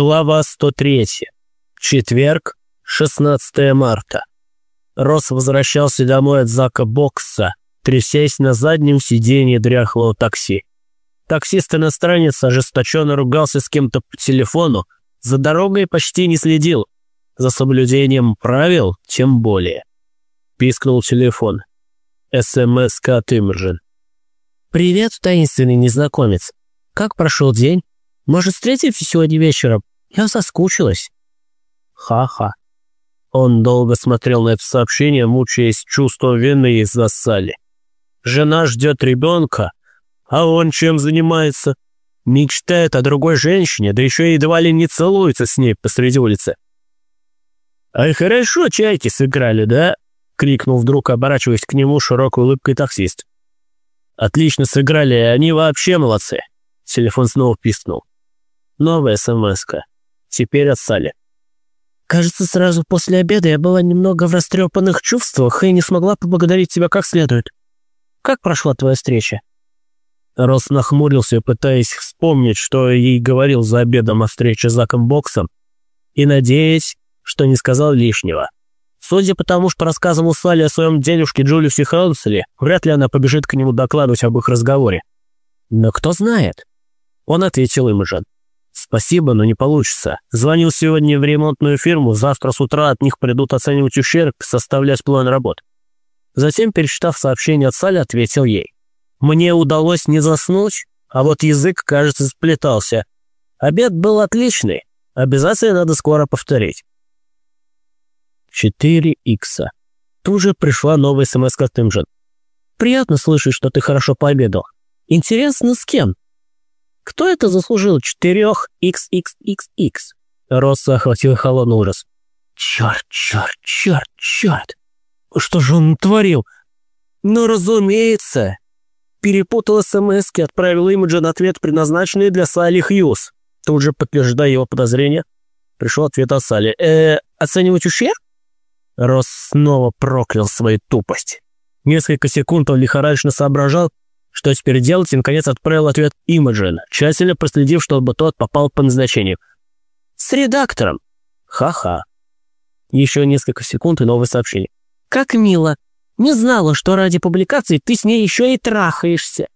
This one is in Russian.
Глава 103. Четверг, 16 марта. Росс возвращался домой от Зака Бокса, трясясь на заднем сиденье дряхлого такси. Таксист-иностранец ожесточенно ругался с кем-то по телефону, за дорогой почти не следил, за соблюдением правил тем более. Пискнул телефон. СМС от Имержин. «Привет, таинственный незнакомец. Как прошел день?» Может, встретимся сегодня вечером? Я соскучилась». «Ха-ха». Он долго смотрел на это сообщение, мучаясь чувством вины из-за Салли. «Жена ждет ребенка, а он чем занимается? Мечтает о другой женщине, да еще едва ли не целуется с ней посреди улицы». «Ай, хорошо, чайки сыграли, да?» — крикнул вдруг, оборачиваясь к нему широкой улыбкой таксист. «Отлично сыграли, они вообще молодцы». Телефон снова пискнул. Новая смс -ка. Теперь от Сали. «Кажется, сразу после обеда я была немного в растрепанных чувствах и не смогла поблагодарить тебя как следует. Как прошла твоя встреча?» Рос нахмурился, пытаясь вспомнить, что ей говорил за обедом о встрече с Заком Боксом, и надеясь, что не сказал лишнего. Судя по тому, что рассказывал Салли о своем дедушке Джулиусе Ханселе, вряд ли она побежит к нему докладывать об их разговоре. Но кто знает? Он ответил им же. «Спасибо, но не получится. Звонил сегодня в ремонтную фирму, завтра с утра от них придут оценивать ущерб, составлять план работ». Затем, перечитав сообщение от Сали, ответил ей. «Мне удалось не заснуть, а вот язык, кажется, сплетался. Обед был отличный. Обязательно надо скоро повторить». 4 икса. Тут же пришла новая смс от Имжин. «Приятно слышать, что ты хорошо пообедал. Интересно, с кем?» Кто это заслужил четырех XXXX? Росса охватил холодный ужас. Черт, черт, черт, черт. Что же он творил? Ну, разумеется. Перепутал смс отправил Имиджин ответ, предназначенный для Салли Хьюз. Тут же, подтверждая его подозрения, пришел ответ от Салли. «Э, оценивать ущерб?» Росс снова проклял свою тупость. Несколько секунд он лихорадочно соображал, что теперь делать, и, наконец, отправил ответ Имаджин, тщательно проследив, чтобы тот попал по назначению. «С редактором!» «Ха-ха!» Еще несколько секунд и новое сообщение. «Как мило! Не знала, что ради публикации ты с ней еще и трахаешься!»